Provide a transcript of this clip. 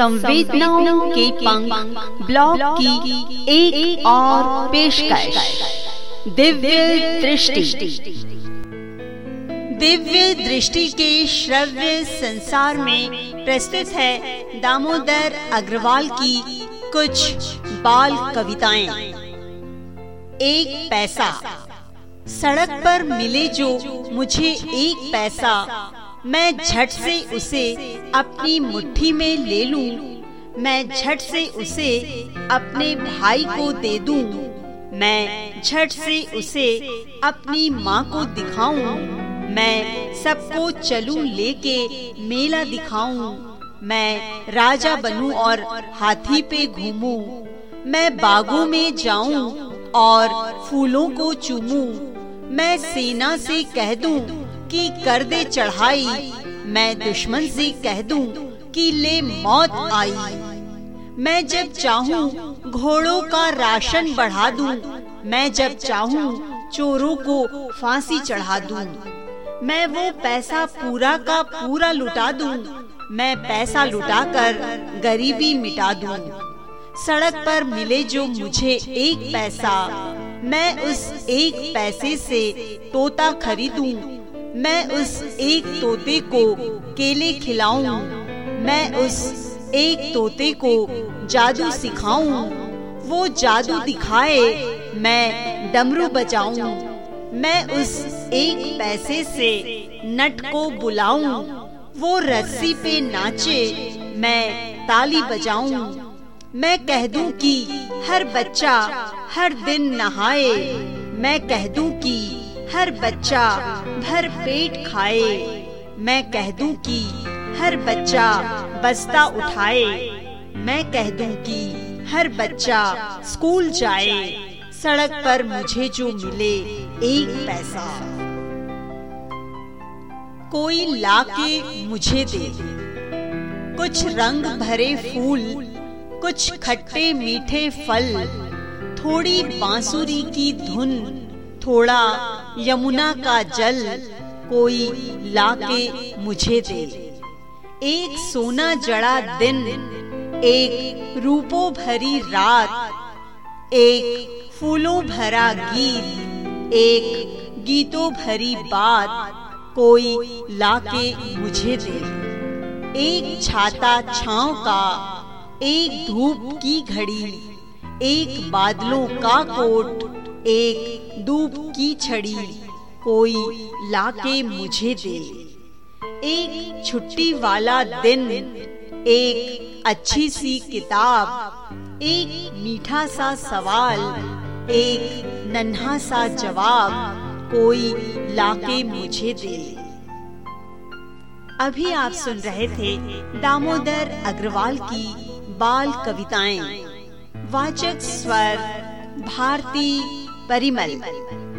संवेदनाओं के पंख ब्लॉग की एक, एक और पेशकश। दिव्य दृष्टि। दिव्य दृष्टि के श्रव्य संसार में प्रस्तुत है दामोदर अग्रवाल की कुछ बाल कविताएँ। एक पैसा। सड़क पर मिले जो मुझे एक पैसा मैं झट से उसे अपनी मुट्ठी में ले लूँ, मैं झट से उसे अपने भाई को दे दूँ, मैं झट से उसे अपनी माँ को दिखाऊँ, मैं सबको चलूँ लेके मेला दिखाऊँ, मैं राजा बनूं और हाथी पे घूमूं, मैं बागों में जाऊँ और फूलों को चूमूं, मैं सेना से कह दूँ कि कर दे चढ़ाई, मैं दुश्मन से कह दूँ कि ले मौत आई। मैं जब चाहूँ घोड़ों का राशन बढ़ा दूँ, मैं जब चाहूँ चोरों को फांसी चढ़ा दूँ, मैं वो पैसा पूरा का पूरा लुटा दूँ, मैं पैसा लुटाकर गरीबी मिटा दूँ। सड़क पर मिले जो मुझे एक पैसा, मैं उस एक पैसे से तोता खरीदूं मैं उस एक तोते को केले खिलाऊं। मैं उस एक तोते को जादू सिखाऊं। वो जादू दिखाए, मैं डमरू बजाऊं। मैं उस एक पैसे से नट को बुलाऊं। वो रस्सी पे नाचे, मैं ताली बजाऊं। मैं कह दूँ कि हर बच्चा हर दिन नहाए। मैं कह दूँ कि हर बच्चा भर पेट खाए। मैं कह दूँ कि हर बच्चा बस्ता उठाए। मैं कह दूँ कि हर बच्चा स्कूल जाए। सड़क पर मुझे जो मिले एक पैसा। कोई लाके मुझे दे कुछ रंग भरे फूल, कुछ खट्टे मीठे फल। थोड़ी बांसुरी की धुन, थोड़ा यमुना का जल कोई लाके मुझे दे। एक सोना जड़ा दिन, एक रूपो भरी रात, एक फूलों भरा गीत, एक गीतों भरी बात कोई लाके मुझे दे। एक छाता छाव का, एक धूप की घड़ी, एक बादलों का कोट, एक दूब की छड़ी, कोई लाके मुझे दे। एक छुट्टी वाला दिन, एक अच्छी सी किताब, एक मीठा सा सवाल, एक नन्हा सा जवाब, कोई लाके मुझे दे। अभी आप सुन रहे थे दामोदर अग्रवाल की बाल कविताएँ। वाचक स्वर, भारती परिमल।